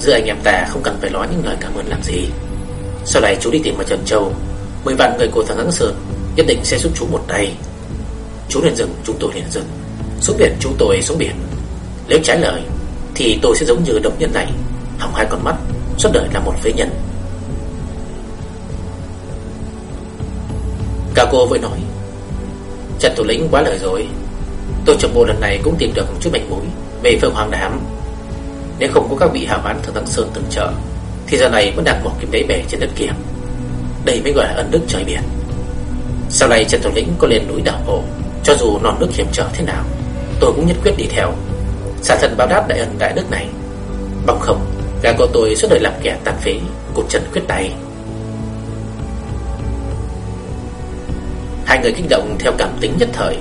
Giữa anh em ta không cần phải nói những lời cảm ơn làm gì. Sau này chú đi tìm ở Trần Châu Mười vạn người của thằng Thắng Sơn Nhất định sẽ giúp chú một tay. Chú lên rừng, chúng tôi lên rừng. Xuống biển, chúng tôi xuống biển. Nếu trái lời, Thì tôi sẽ giống như độc nhân này Hỏng hai con mắt, Suốt đời là một phế nhân. Cả cô vội nói, Trần thủ lĩnh quá lời rồi. Tôi trong bộ lần này cũng tìm được một chút mảnh mối Về Phương Hoàng Đám Nếu không có các vị hào án thượng Thắng Sơn từng trợ, Thì giờ này vẫn đang một kim đáy bể trên đất kia. Đây mới gọi là ân đức trời biển. Sau này Trần Thủ Lĩnh có lên núi đảo hộ Cho dù non nước hiểm trở thế nào, Tôi cũng nhất quyết đi theo. Xả thần báo đáp đại ân đại đức này. Bằng không Gà của tôi suốt đời làm kẻ tàn phế Cụt trần quyết tay Hai người kích động theo cảm tính nhất thời.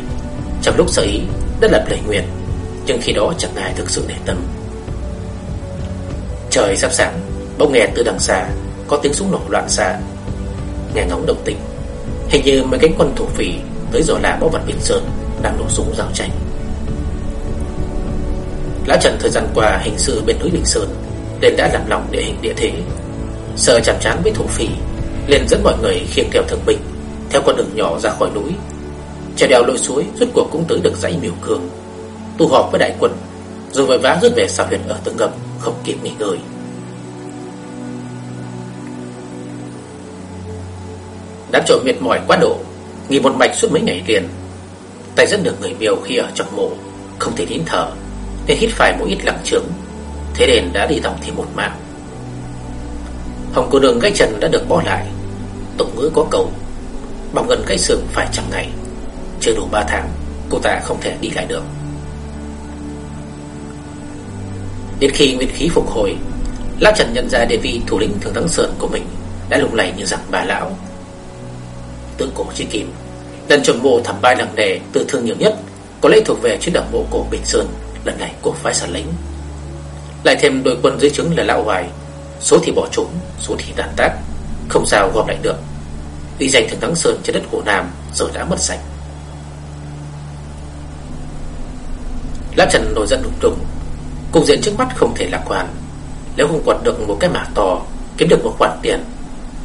Trong lúc sở ý đã lập lời nguyện, Nhưng khi đó chẳng ai thực sự để tâm. Trời sắp sáng, Bỗng nghe từ đằng xa Có tiếng súng nổ loạn xạ. Nghe ngóng động tĩnh Hình như mấy cánh quân thổ phỉ Tới rồi là bó vật Bình Sơn Đang nổ súng giao tranh. Lão Trần thời gian qua hình sự bên núi Bình Sơn Nên đã làm lòng địa hình địa thế. Sợ chạm chán với thổ phỉ liền dẫn mọi người khiêng theo thực binh Theo con đường nhỏ ra khỏi núi. Trèo đèo lội suối rốt cuộc cũng tới được dãy miều cường, Tụ họp với đại quân Rồi vội vã rút về xào huyện ở tầng ngầm Không kịp nghỉ ngơi. Đám trội mệt mỏi quá độ, Nghỉ một mạch suốt mấy ngày liền. Tay rất được người miêu khi ở trong mộ, Không thể nín thở, Nên hít phải một ít lặng trứng Thế nên đã đi tổng thêm một mạng. Hồng cô đường cái trần đã được bỏ lại, Tục ngữ có cầu Bỏng gần cái xương phải trăm ngày, Chưa đủ ba tháng, Cô ta không thể đi lại được. Đến khi nguyên khí phục hồi, Lão Trần nhận ra đề vị thủ lĩnh thường thắng sơn của mình Đã lùng lầy như rằng bà lão. Tượng cổ chi kim. Lần trồng mộ thẩm bại nặng nề Từ thương nhiều nhất, Có lẽ thuộc về chuyến đảo mộ cổ Bình Sơn, Lần này của phái sản lính Lại thêm đội quân dưới trướng là Lão Hoài, Số thì bỏ trốn, Số thì đàn tác, Không sao gom lại được. Uy danh thượng thắng Sơn trên đất Hồ Nam rồi đã mất sạch. Lão Trần nổi giận đùng đùng Cục diện trước mắt không thể lạc quan. Nếu không quật được một cái mả to, Kiếm được một khoản tiền,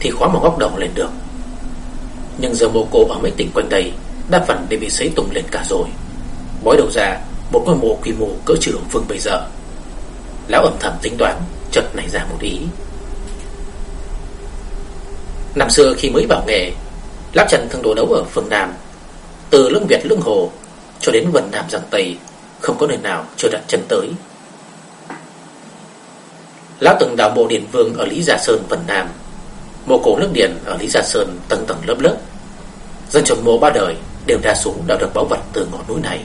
Thì khó mà góc đầu lên được. Nhưng giờ mộ cổ ở mấy tỉnh quanh đây, Đa phần đều bị sấy tùng lên cả rồi. Bói đầu ra, Một ngôi mộ quy mô cỡ trừ đồng phương bây giờ. Lão ẩm thầm tính toán, Chợt nảy ra một ý. Năm xưa khi mới vào nghề, Lão Trần thường đồ đấu ở phương Nam. Từ lưng Việt, lưng Hồ Cho đến vần Nam, Giang Tây, Không có nơi nào chưa đặt chân tới. Lão từng đào mộ Điền Vương ở Lý Gia Sơn, Vân Nam. Mộ cổ nước Điền ở Lý Gia Sơn tầng tầng lớp lớp. Dân trồng mộ ba đời đều đa số đã được báu vật từ ngọn núi này.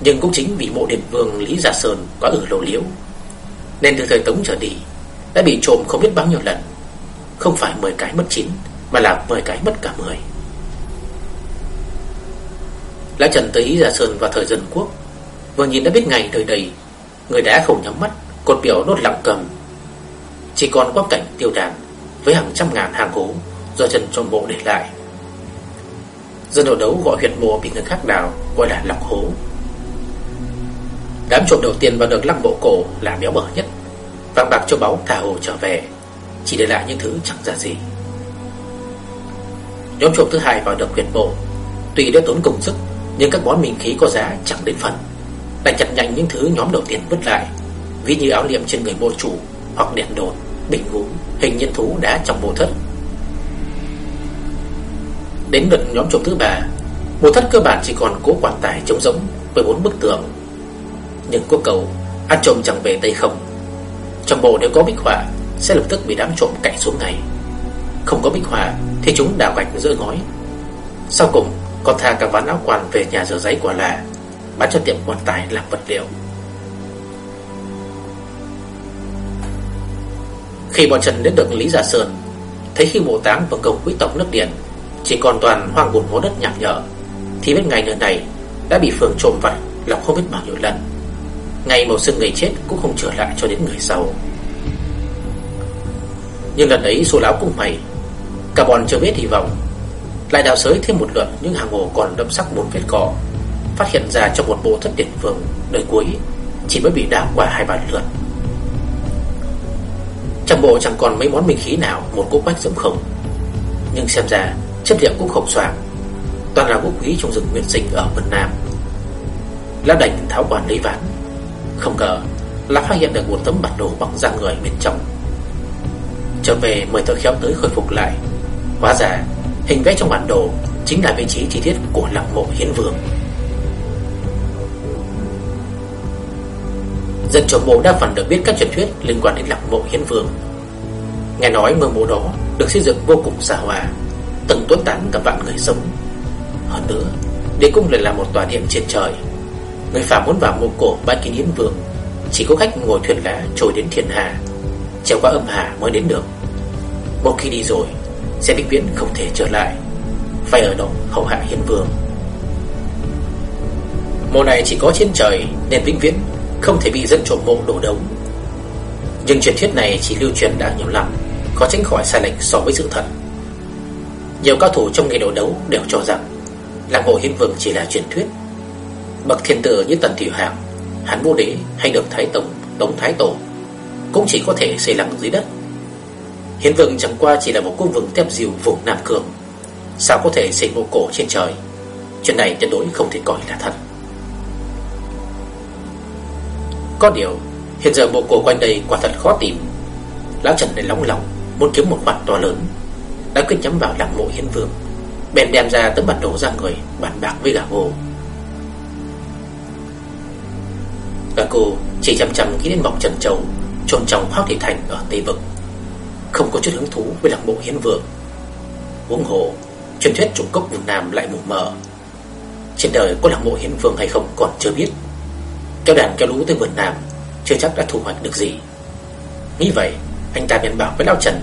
Nhưng cũng chính vì mộ Điền Vương Lý Gia Sơn có ở lộ liễu Nên từ thời Tống trở đi Đã bị trộm không biết bao nhiêu lần. Không phải 10 cái mất chín, Mà là 10 cái mất cả 10 Lã Trần tới lý Giả Sơn vào thời dân quốc, Vừa nhìn đã biết ngày đời đầy, Người đã không nhắm mắt, Cột biểu đốt lặng cầm. Chỉ còn quang cảnh tiêu đàn Với hàng trăm ngàn hàng hố Do Trần Trộm Bộ để lại. Dân đầu đấu gọi huyệt mộ bị người khác đào Gọi là lọc hố. Đám trộm đầu tiên vào được lăng mộ cổ Là béo bở nhất. Vàng bạc châu báu thả hồ trở về Chỉ để lại những thứ chẳng ra gì. Nhóm trộm thứ hai vào được huyệt mộ. Tuy đã tốn công sức Nhưng các món minh khí có giá chẳng đến phần. Lại chặt nhanh những thứ nhóm đầu tiên vứt lại Ví như áo liệm trên người mộ chủ Hoặc đèn đồn, bình ngũ Hình nhân thú đá trong mộ thất. Đến lượt nhóm trộm thứ ba. Một thất cơ bản chỉ còn cố quan tài trống rỗng Với bốn bức tường. Nhưng có cầu Ăn trộm chẳng về tay không. Trong bộ nếu có bích họa, Sẽ lập tức bị đám trộm cậy xuống ngay. Không có bích họa Thì chúng đào gạch giữa ngói. Sau cùng còn thà cả ván áo quan về nhà rửa giấy quả là Bán cho tiệm quan tài làm vật liệu. Khi bọn Trần đến được Lý Giả Sơn, Thấy khi mộ táng và cầu quý tộc nước Điện chỉ còn toàn hoang bùn hố đất nhảm nhở, Thì biết ngày nơi này Đã bị phường trộm vặt là không biết bao nhiêu lần. Ngày màu xương người chết cũng không trở lại cho đến người sau. Nhưng lần ấy số lão cũng mày Cả bọn chưa biết hy vọng. Lại đào sới thêm một lượt những hàng hồ còn đâm sắc bốn vết cỏ Phát hiện ra trong một bộ thất điện phường Đời cuối Chỉ mới bị đào qua hai ba lượt. Trong bộ chẳng còn mấy món minh khí nào, Một cỗ bách giống không. Nhưng xem ra chất liệu cũng không soạn Toàn là vũ quý trong rừng nguyên sinh ở Vân Nam. Lão đành tháo quản lấy ván. Không ngờ là phát hiện được một tấm bản đồ bằng da người bên trong. Trở về mời thợ khéo tới khôi phục lại. Hóa ra, hình vẽ trong bản đồ Chính là vị trí chi tiết của lăng mộ hiến vương. Dân trong mộ đa phần được biết các truyền thuyết liên quan đến lạc mộ hiến vương. Nghe nói ngôi mộ đó được xây dựng vô cùng xa hoa. Từng tuấn tán cả vạn người sống. Hơn nữa, địa cung lại là một tòa điện trên trời. Người phàm muốn vào mộ cổ bái kiến hiến vương, Chỉ có khách ngồi thuyền lá trôi đến thiên hà, Trèo qua âm hà mới đến được. Một khi đi rồi, Sẽ vĩnh viễn không thể trở lại, Phải ở đó hậu hạ hiến vương. Mộ này chỉ có trên trời Nên vĩnh viễn không thể bị dân trộm mộ đổ đống. Nhưng truyền thuyết này chỉ lưu truyền đã nhiều lắm Khó tránh khỏi sai lệch so với sự thật. Nhiều cao thủ trong nghề đấu đấu đều cho rằng Làng mộ hiên vương chỉ là truyền thuyết. Bậc thiên tử như Tần Thủy Hạng Hắn vô đế hay được Thái Tổng Đống Thái Tổ Cũng chỉ có thể xây làng dưới đất. Hiến vương chẳng qua chỉ là một cung vương tép diều vùng Nam Cường, Sao có thể xây mộ cổ trên trời? Chuyện này tuyệt đối không thể coi là thật. Có điều, Hiện giờ mộ cổ quanh đây quả thật khó tìm. Lão Trần này lóng lòng, Muốn kiếm một khoản to lớn. Đã cứ nhắm vào làng mộ hiến vương. Bèn đem ra tấm bản đồ ra người, Bàn bạc với gà cô Gà cô chỉ chăm chăm nghĩ đến mọc Trần Châu Trôn trong hoác thị thành ở Tây Vực. Không có chút hứng thú với làng mộ hiến vương. Huống hồ, Truyền thuyết trùng cốc vùng Nam lại mù mờ. Trên đời có làng mộ hiến vương hay không còn chưa biết. Kéo đàn kéo lũ tới vườn Nam, Chưa chắc đã thu hoạch được gì. Nghĩ vậy, Anh ta bèn bảo với Lão Trần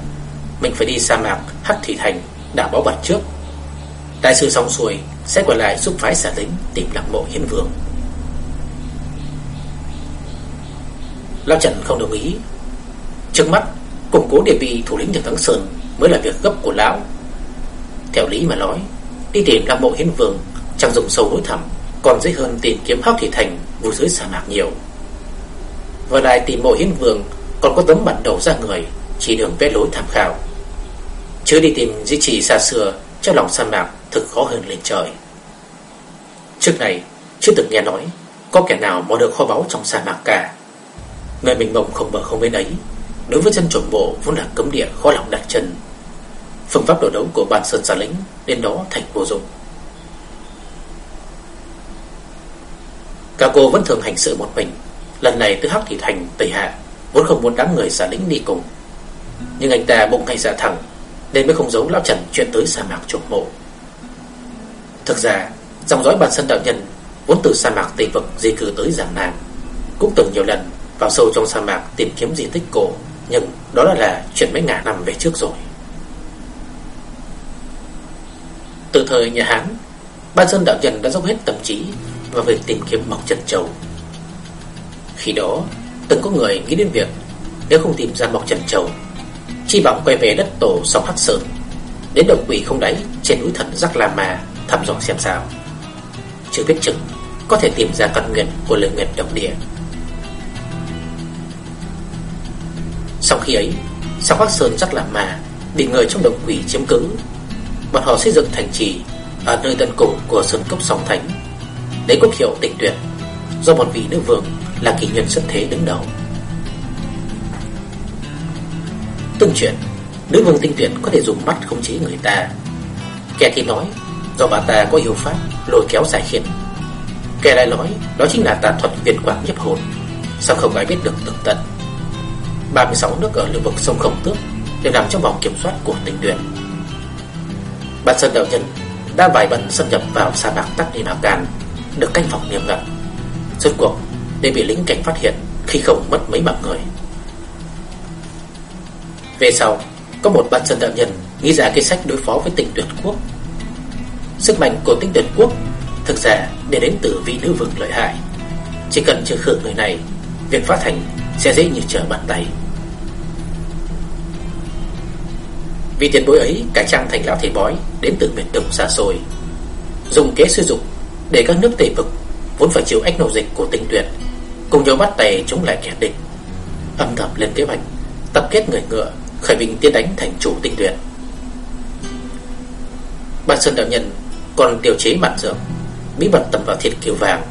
mình phải đi sa mạc, Hắc Thị Thành, Đảo báo bật trước. Đại sư xong xuôi, Sẽ quay lại giúp phái xả lính Tìm lăng mộ hiến vương. Lão Trần không đồng ý. Trước mắt, Củng cố địa vị thủ lĩnh nhật Thắng Sơn Mới là việc gấp của Lão. Theo lý mà nói, Đi tìm lăng mộ hiến vương Chẳng dùng sâu núi thẳm, Còn dễ hơn tìm kiếm Hắc Thị Thành Vô dưới sa mạc nhiều. Và lại tìm mộ hiến vương Còn có tấm bản đồ ra người chỉ đường vết lối tham khảo. Chứ đi tìm di trì xa xưa, Trong lòng sa mạc thực khó hơn lên trời. Trước này, Chưa từng nghe nói Có kẻ nào mò được kho báu trong sa mạc cả. Người mình mộng không bờ không bên ấy, Đối với dân trộm bộ vốn là cấm địa khó lòng đặt chân. Phương pháp đổ đấu của bản sơn giả lĩnh Đến đó thành vô dụng. Cả cô vẫn thường hành sự một mình. Lần này tới Hắc Thị Thành Tây Hạ Vốn không muốn đám người giả lĩnh đi cùng. Nhưng anh ta bụng hay dạ thẳng Nên mới không giấu Lão Trần chuyện tới sa mạc trộm mộ Thực ra Dòng dõi bản sân đạo nhân Vốn từ sa mạc Tây Vực di cư tới giảng Nam Cũng từng nhiều lần vào sâu trong sa mạc tìm kiếm di tích cổ Nhưng đó là, là chuyện mấy ngàn năm về trước rồi Từ thời nhà Hán Ban Sơn đạo nhân đã dốc hết tâm trí vào việc tìm kiếm Mộc Trần Châu. Khi đó, từng có người nghĩ đến việc nếu không tìm ra Mộc Trần Châu, chi bằng quay về đất tổ sông Hắc Sơn, đến động quỷ không đáy trên núi thần Giác La Ma thăm dò xem sao. Chưa biết chừng có thể tìm ra căn nguyên của lời nguyện độc địa. Sau khi ấy, sau Hắc Sơn Giác La Ma bị người trong động quỷ chiếm cứ. Bọn họ xây dựng thành trì ở nơi tận cùng của sơn cốc sóng thánh, lấy quốc hiệu Tịnh tuyệt do một vị nữ vương là kỳ nhân xuất thế đứng đầu. Tương truyền, nữ vương tinh tuyển có thể dùng mắt khống chế người ta. Kẻ thì nói do bà ta có yêu pháp lôi kéo giải khiển. Kẻ lại nói đó chính là tà thuật viên quảng nhấp hồn. Sao không ai biết được tường tận? 36 nước ở lưu vực sông Khổng Tước đều nằm trong vòng kiểm soát của tinh tuyển ban Sơn Đạo Nhân đã vài bận xâm nhập vào sa mạc Tắc Ni Mạc Can, được canh phòng nghiêm ngặt. Rốt cuộc, để bị lính cảnh phát hiện khi không mất mấy mạng người. Về sau, có một ban dân đạo nhân nghĩ ra cái sách đối phó với tỉnh tuyệt quốc. Sức mạnh của tỉnh tuyệt quốc thực ra để đến từ vị nữ vương lợi hại. Chỉ cần trừ khử người này, việc phát thành sẽ dễ như trở bàn tay. Vì tiền bối ấy cải trang thành lão thầy bói đến từ miền đông xa xôi, dùng kế sử dụng để các nước tây vực vốn phải chịu ách nô dịch của tinh tuyệt cùng nhau bắt tay chống lại kẻ địch, âm thầm lên kế hoạch tập kết người ngựa khởi binh tiến đánh thành chủ tinh luyện Ban Sơn đạo nhân còn điều chế mặt dược bí mật tầm vào thiệt kiều vàng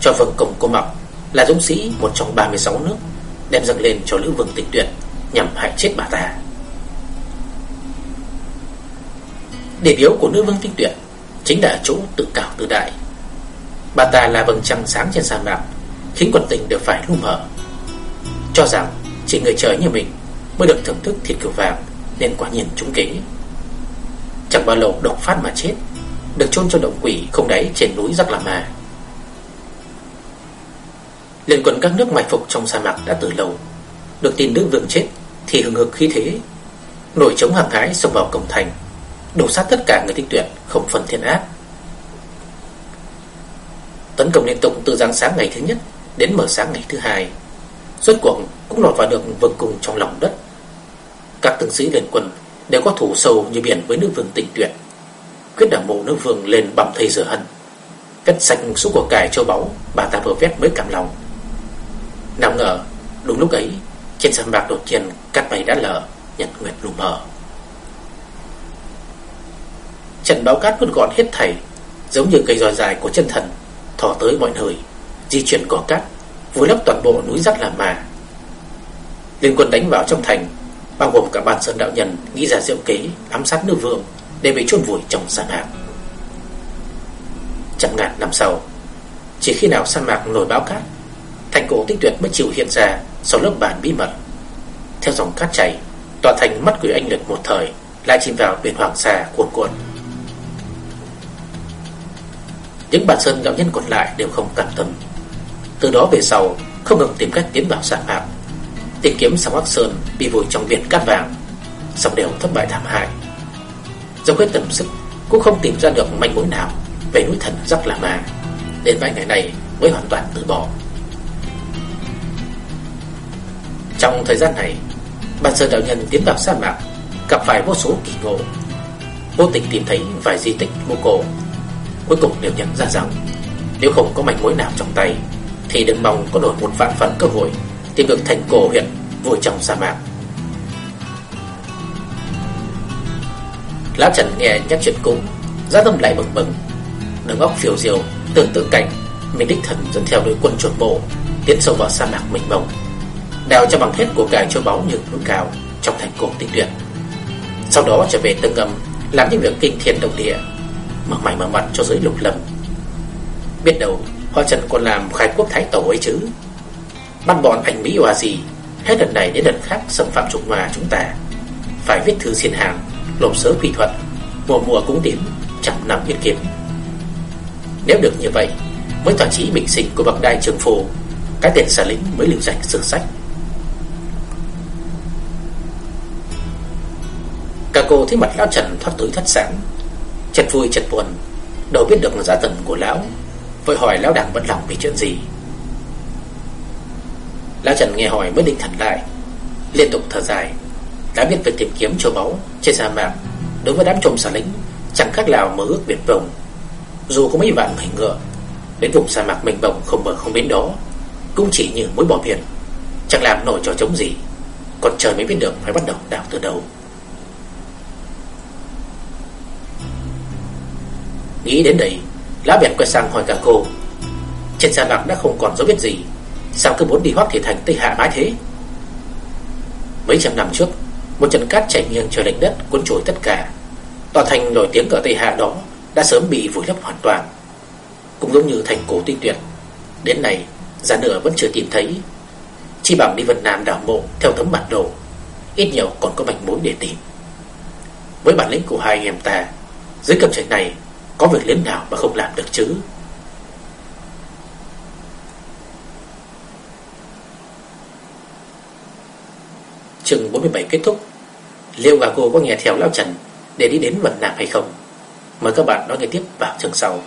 cho vương công cô mọc là dũng sĩ một trong 36 nước đem dâng lên cho lữ vương tịch tuyệt nhằm hại chết bà ta. Điểm yếu của nữ vương tinh tuyệt chính là chỗ tự cao tự đại. Bà ta là vầng trăng sáng trên sa mạc, khiến quần tình đều phải lu mờ. Cho rằng chỉ người trời như mình mới được thưởng thức thịt cừu vàng nên quả nhiên trúng kế. Chẳng bao lâu độc phát mà chết, được chôn trong động quỷ không đáy trên núi Rắc La Ma. Liên quân các nước mai phục trong sa mạc đã từ lâu, được tin nữ vương chết thì hừng hực khí thế, nổi chống hàng hái xông vào cổng thành, đổ sát tất cả người tinh tuyệt không phân thiên ác. Tấn công liên tục từ giáng sáng ngày thứ nhất đến mở sáng ngày thứ hai, rốt cuộc cũng lọt vào được vương cùng trong lòng đất. Các tướng sĩ liên quân đều có thủ sâu như biển với nữ vương tinh tuyệt. Quyết đảng bộ nữ vương lên bằng thầy rửa hận. Cất sạch số của cải châu báu bà ta vừa vét mới cảm lòng. Nào ngờ, đúng lúc ấy, trên sân bạc đột nhiên cát bay đã lở, nhật nguyệt lù mờ. Trận báo cát vẫn gọn hết thảy, giống như cây roi dài của chân thần, thò tới mọi nơi, di chuyển cỏ cát, vùi lấp toàn bộ núi rắc làm mà. Liên quân đánh vào trong thành, bao gồm cả bàn sơn đạo nhân nghĩ ra diệu kế ám sát nữ vương để bị chôn vùi trong sa mạc. Trăm ngàn năm sau, chỉ khi nào sa mạc nổi bão cát, thành cổ tích tuyệt mới chịu hiện ra sau lớp bản bí mật. Theo dòng cát chảy, tòa thành mắt quỷ anh liệt một thời lại chìm vào biển hoàng sa cuồn cuộn. Những bản sơn đạo nhân còn lại đều không cẩn tâm. Từ đó về sau, không ngừng tìm cách tiến vào sa mạc Tìm kiếm sông Hắc Sơn bị vùi trong biển cát vàng, Song đều thất bại thảm hại. Do quyết tầm sức Cũng không tìm ra được manh mối nào Về núi thần Rắc La Ma. Đến vài ngày này mới hoàn toàn từ bỏ. Trong thời gian này Ban sơn đạo nhân tiến vào sa mạc, Gặp phải vô số kỳ ngộ. Vô tình tìm thấy vài di tích mô cổ. Cuối cùng đều nhận ra rằng, Nếu không có manh mối nào trong tay, Thì đừng mong có đổi một vạn phần cơ hội Tìm được thành cổ huyện vùi trong sa mạc. Lão Trần nghe nhắc chuyện cũ Giá tâm lại bừng bừng. Đứng óc phiêu diều Tưởng tượng cảnh, Mình đích thần dẫn theo đội quân chuột bộ, Tiến sâu vào sa mạc mình mông. Đào cho bằng hết của cải châu báu như núi cao Trong thành cổ tinh tuyệt Sau đó trở về tương ngầm, Làm những việc kinh thiên động địa, Mở mày mở mặt cho giới lục lâm. Biết đâu, Họ Trần còn làm khai quốc thái tổ ấy chứ? Băng bọn anh Mỹ hòa gì Hết lần này đến lần khác xâm phạm Trung Hoa chúng ta. Phải viết thư xin hàng, Lộp sớ quy thuật, Mùa mùa cũng đến Chẳng nằm yên kiếm. Nếu được như vậy, Mới tỏa chí bình sinh của bậc đại trường phù Cái tên xà lính mới lưu danh sử sách. Cả cô thấy mặt lão Trần thoát túi thất sáng, Chật vui chật buồn, Đâu biết được giá tần của lão, Vội hỏi lão đang bất lòng vì chuyện gì. Lão Trần nghe hỏi mới định thần lại. Liên tục thở dài. Đã biết việc tìm kiếm châu báu trên sa mạc, Đối với đám trộm xà lính, Chẳng khác nào mơ ước Việt vông Dù có mấy vạn người ngựa, Đến vùng sa mạc mênh mông không bờ không bến đó, Cũng chỉ như mối bỏ biển. Chẳng làm nổi trò chống gì, Còn trời mới biết được phải bắt đầu đào từ đâu. Nghĩ đến đây Lão bèn quay sang hỏi cả cô. Trên sa mạc đã không còn dấu vết gì Sao cứ muốn đi hoác thị thành Tây Hạ mãi thế? Mấy trăm năm trước, Một trận cát chảy nghiêng trời lệch đất, cuốn trôi tất cả. Tòa thành nổi tiếng ở Tây Hạ đó Đã sớm bị vùi lấp hoàn toàn. Cũng giống như thành cổ tinh tuyệt. Đến nay Giả nửa vẫn chưa tìm thấy. Chỉ bằng đi Vân Nam đảo mộ Theo tấm bản đồ. Ít nhiều còn có manh mối để tìm. Với bản lĩnh của hai anh em ta, Dưới cầm trời này, Có việc lớn nào mà không làm được chứ? Chừng 47 kết thúc Liệu gà cô có nghe theo Lão Trần Để đi đến Vân Nam hay không? Mời các bạn nói nghe tiếp vào chương sau.